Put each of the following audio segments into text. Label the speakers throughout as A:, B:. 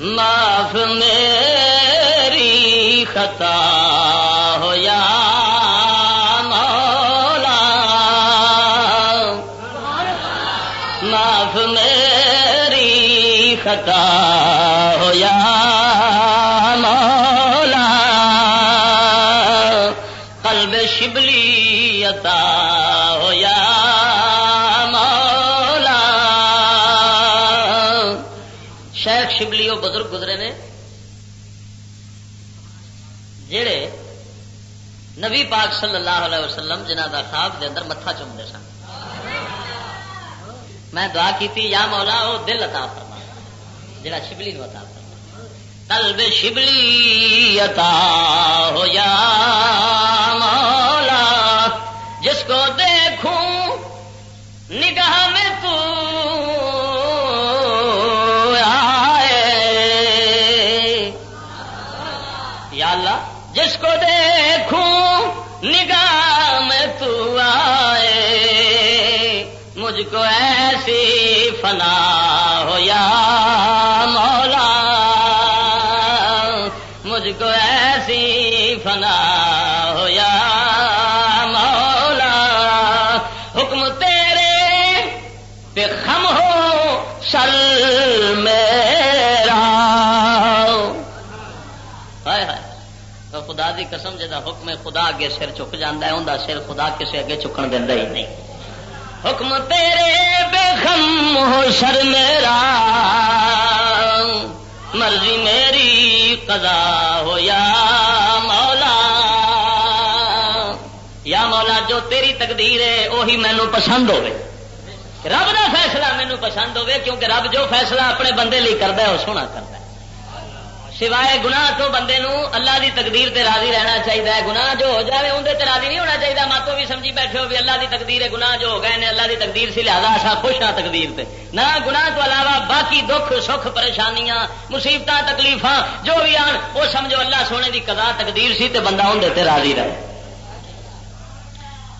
A: معاف میری خطا ہو یا مولا معاف میری خطا شیخ شبلی وہ بزرگ گزرے نے؟ جڑے نبی پاک صلی اللہ علیہ وسلم جنہ کا خواب دے اندر متھا چومتے سن۔ میں دعا کی یا مولا وہ دل عطا فرما۔ جڑا شبلی نو عطا فرما۔ قلب شبلی عطا ہو یا مجھ کو ایسی فنا ہو یا مولا، مجھ کو ایسی فنا ہو یا مولا، حکم تیرے پہ خم ہو سر میرا۔ ہائے ہائے خدا دی قسم جا حکم خدا اگے سر چک جانا ہے انہیں سر خدا کسے اگے چکن دینا ہی نہیں۔ حکم تیرے بے خم ہو سر میرا مرضی میری قضا ہو یا مولا یا مولا جو تیری تقدیر ہے وہی مینو پسند ہوے رب کا فیصلہ مینو پسند ہوے کیونکہ رب جو فیصلہ اپنے بندے لی کرتا ہے وہ سونا کرتا ہے۔ سوائے گناہ تو بندے نو اللہ دی تقدیر تے راضی رہنا چاہیے گناہ جو ہو جائے اندر تے راضی نہیں ہونا چاہیے ماتو بھی سمجھی بیٹھے ہو بھی اللہ دی تقدیر ہے، گناہ جو ہو گئے نے اللہ دی تقدیر سے لہذا ایسا خوش ہاں تقدیر تے۔ نہ گناہ تو علاوہ باقی دکھ، سکھ، پریشانیاں مصیبت تکلیف جو بھی آن وہ سمجھو اللہ سونے دی قضا، تقدیر سی تے بندہ اندر تے راضی رہے۔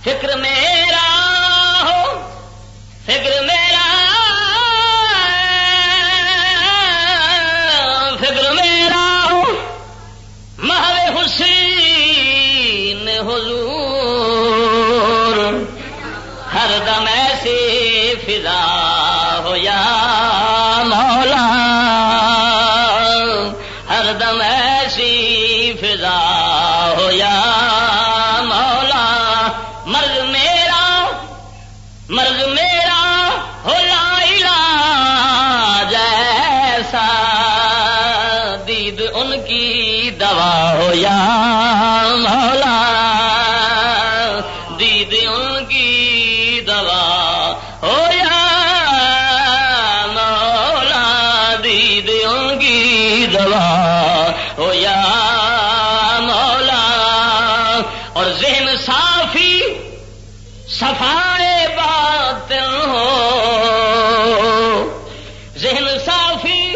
A: فکر میرا ہو، فکر میرا فکر میرا ہر دم ایسی فضا ہو یا مولا، ہر دم ایسی فضا ہو یا مولا، مرض میرا مرض میرا ہو لا علاج ایسا۔ دید ان کی دوا ہو یا مولا۔ صافی،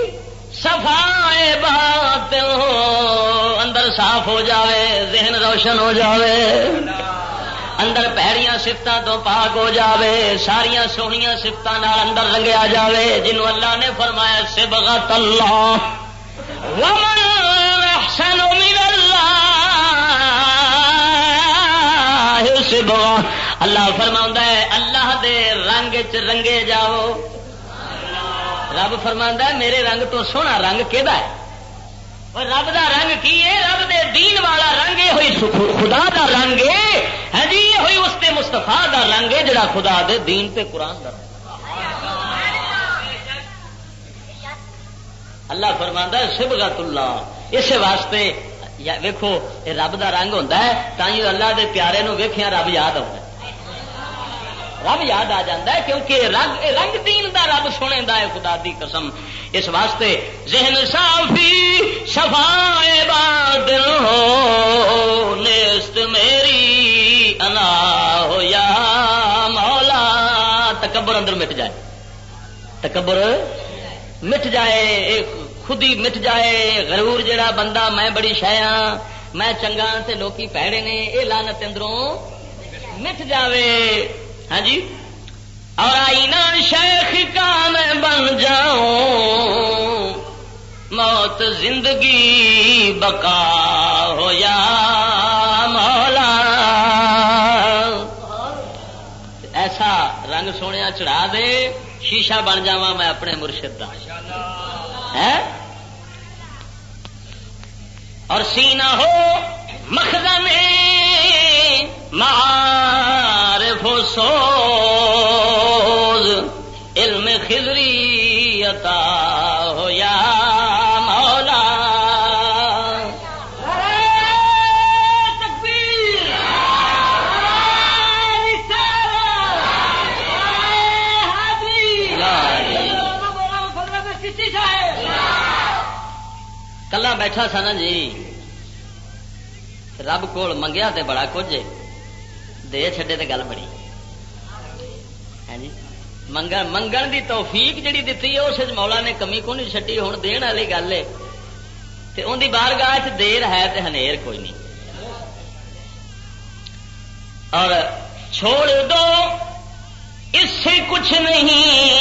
A: صفائے باطن ہو اندر صاف ہو جاوے، ذہن روشن ہو جاوے۔ اندر پیڑیاں سفتوں تو پاک ہو جاوے ساریا سوہنیا سفتوں اندر رنگیا جاوے، جنہوں اللہ نے فرمایا، سبغت اللہ۔ ومن احسن من اللہ سبغا اللہ فرما ہے، اللہ دے رنگ چ رنگے جاؤ۔ رب فرما ہے، میرے رنگ تو سونا رنگ کہ اور رب دا رنگ کی ہے رب دے دین والا رنگ یہ ہوئی خدا دا رنگ ہے ہاں جی یہ ہوئی اس تے مستفا دا رنگ ہے جڑا خدا دے دین تے قرآن دا رنگ اللہ فرماندا ہے سبغت اللہ اس واسطے یا ویکھو رب دا رنگ ہوتا ہے تھی اللہ دے پیارے نو ویکھیا رب یاد آتا ہے رب یاد آ جاتا ہے کیونکہ رنگ رنگ دین دا رب سنے دا ہے، خدا دی قسم۔ اس واسطے ذہن صافی صفائے بادل ہو نیست میری انا ہو یا مولا۔ تکبر اندر مٹ جائے۔ تکبر مٹ جائے ایک خود ہی مٹ جائے۔ غرور جڑا بندہ، میں بڑی شایا ہاں، میں چنگا تے لوکی پیڑے نے یہ لانت اندروں مٹ جاوے۔ ہاں جی؟ اور آئینہ شیخ کا میں بن جاؤں موت زندگی بقا ہو یا مولا۔ ایسا رنگ سونے چڑھا دے، شیشہ بن جا میں اپنے مرشد کا اور سینہ ہو مخدم مار فوسوز علم خزری عطا ہو یا مولا۔ کلا بیٹھا سا نا جی۔ رب کول منگیا تے بڑا کچھ دے چھڈے تے گل بڑی۔ منگن منگن دی توفیق جڑی دتی ہے اس مولا نے کمی کو نہیں چڈی ہوں دن والی گل ہے تے ان دی بارگاہ چ دیر ہے تے ہنیر کوئی نہیں اور چھوڑ دو اس سے کچھ نہیں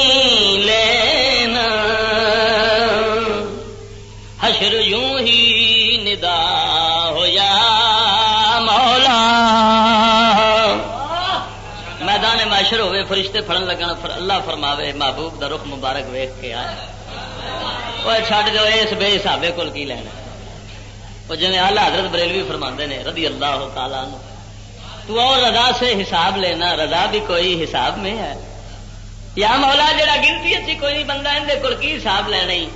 A: فرشتے پڑن لگن، فر اللہ فرماوے، محبوب دا رخ مبارک ویخ کے آئے۔ وہ چھڈ جو اس بے حسابے کول کی لینا وہ جی آلہ حضرت بریلوی فرما نے، رضی اللہ تعالیٰ تو اور رضا سے حساب لینا، رضا بھی کوئی حساب میں ہے۔ یا مولا جڑا گنتی اچھی کوئی نہیں بندہ اندر کول کی حساب لینا ہی؟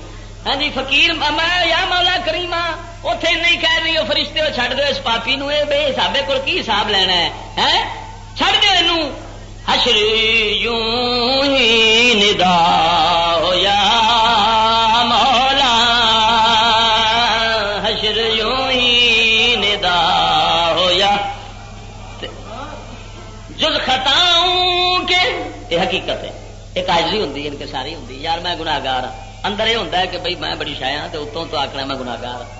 A: ہاں جی فقیر، میں یا مولا کریما اتے نہیں کہہ رہی وہ فرشتے وہ چڈ دو اس پاپی نو بے حسابے کو کی حساب لینا ہے؟ ہاں؟ چڑ دو حشر یوں ہی ندا ہو یا مولا، حشر یوں ہی ندا ہو یا۔ جز خطاؤں کے، یہ حقیقت ہے۔ ایک حاضری ہوں ان کے ساری ہوں یار، میں گناگار ہوں اندر یہ ہوتا ہے کہ بھائی میں بڑی شایا ہاں تو اتوں تو آخنا میں گناگار ہوں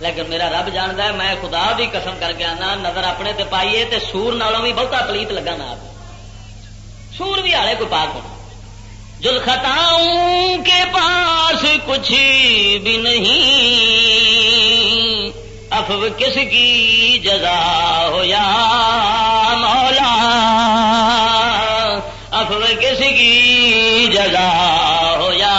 A: لیکن میرا رب جانتا ہے، میں خدا بھی قسم کر کے آنا، نظر اپنے تے پائیے تے سور نالوں بھی بہتا پلیت لگا نا سور بھی آلے کوئی پاک ہونا۔ جل خطاؤں کے پاس کچھ بھی نہیں۔ افو کس کی جزا ہو یا مولا؟ افو کس کی جزا ہو یا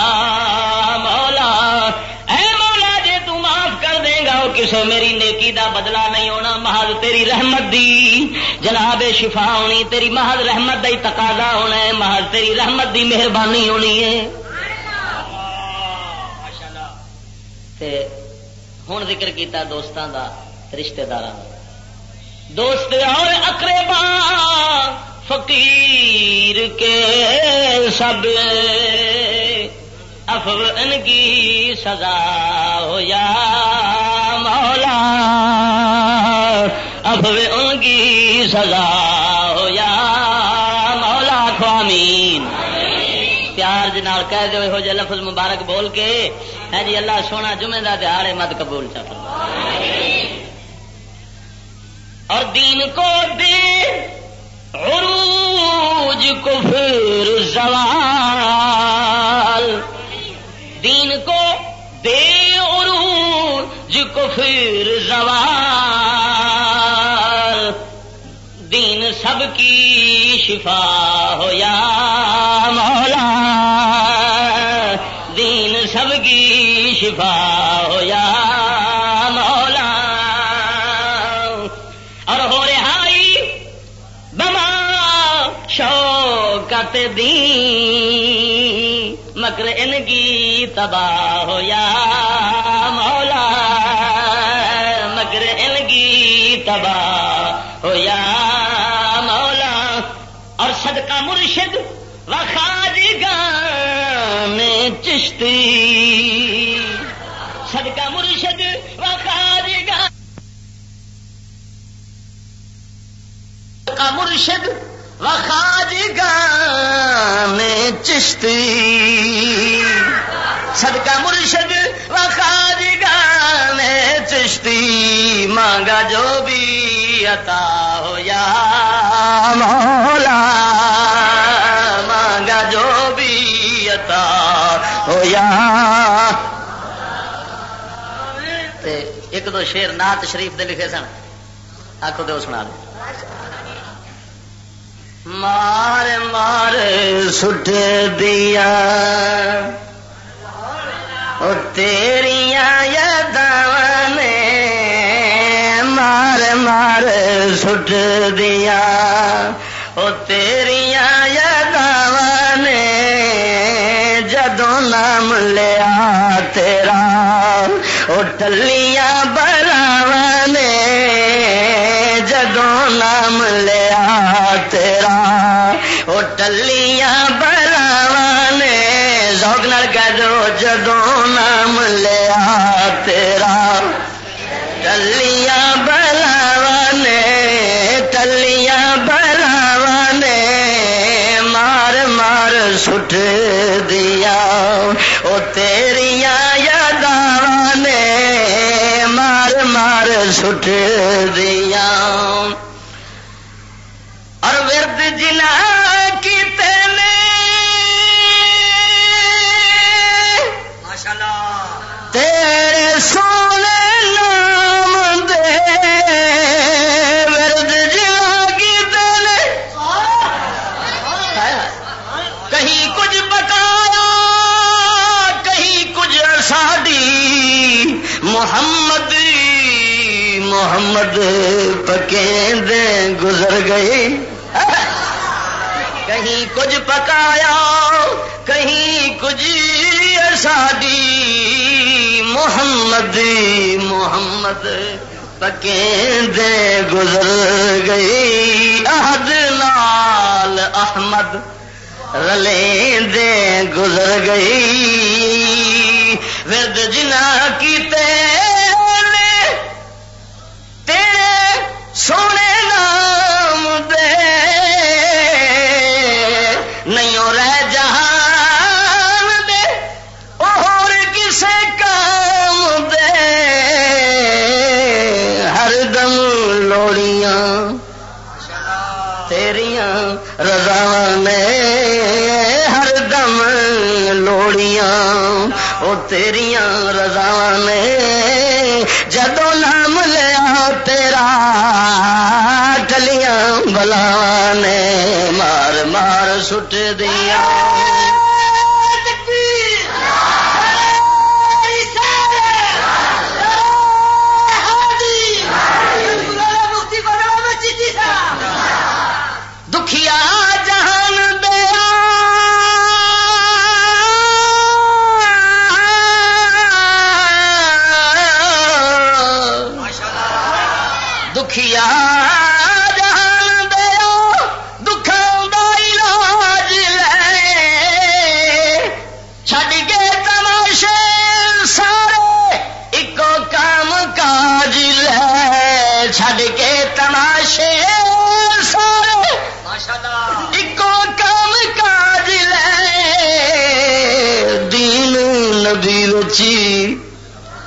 A: کسے میری نیکی دا بدلہ نہیں ہونا، محض تیری رحمت دی۔ جناب، شفا ہونی، تیری محض رحمت دا ہی تقاضا ہونا ہے، محض تیری رحمت دی مہربانی ہونی ہے۔ ہوں ذکر کیتا دوستان دا رشتہ دار دوست اور اقربا، فقیر کے سب۔ افو ان کی سزا ہو یا مولا افو ان کی سزا ہو یا مولا خوامین پیار جنال کہہ دو ہو جائے لفظ مبارک بول کے ہے جی اللہ سونا جمعے کا دہاڑ مت قبول چکر اور دین کو دے عروج کو پھر زوال عروج کو پھر زوال۔ دین سب کی شفا ہو یا مولا۔ دین سب کی شفا ہو یا مولا۔ اور ہو رہائی بما شوکت دین۔ مکر ان کی تباہ ہو یا مولا۔ تباہ ہو یا مولا، اور صدقہ مرشد و خاجگان چشتی۔ صدقہ مرشد و خاجگان صدقہ مرشد و خاجگان چشتی۔ صدقہ مرشد و خاجگان چشتی مانگا جو بھی عطا ہو یا مولا، مانگا جو بھی عطا ہو یا ایک دو شیر نات شریف دے لکھے سن۔ آخو تو سنا دے۔ مار مار سٹ دیا۔ تیریاں یاداں نے مار مار سٹ دیا۔ او تیریاں یاداں نے جدوں نام لیا تیرا۔ او ٹلیاں براواں نے جدوں نام لیا تیرا۔ او ٹلیاں سٹ دیا او تیریا یاداں نے مار مار سٹ دیا۔ محمد پکیں دے گزر گئے کہیں کچھ پکایا، کہیں کچھ ساڈی محمد محمد پکیں دے گزر گئی۔ عہد نال احمد رلیں دے گزر گئی۔ ورد جنا کی تیرے تیرے سونے نام دے۔ نہیں رہ جہان دے۔ اور کسے کام دے۔ ہر دم لوڑیاں تیریاں رضا نے۔ ہر دم لوڑیاں وہ تیریاں رضا نے۔ ٹلیاں بلا نے مار مار سٹ دیا۔ دکھیا چھڈ کے تماشے سارے ایکو کام کاج لے۔ دین نبی رچی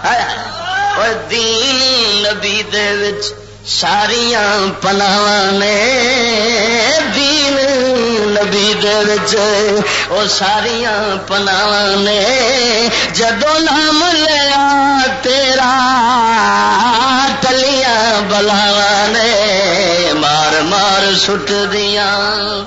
A: اور دین نبی دے وچ ساریاں پناواں نے۔ دین نبی دے وچ او ساریاں پناواں نے۔ جدو نام لیا تیرا ٹلیاں بلاواں نے مار مار سٹ دیاں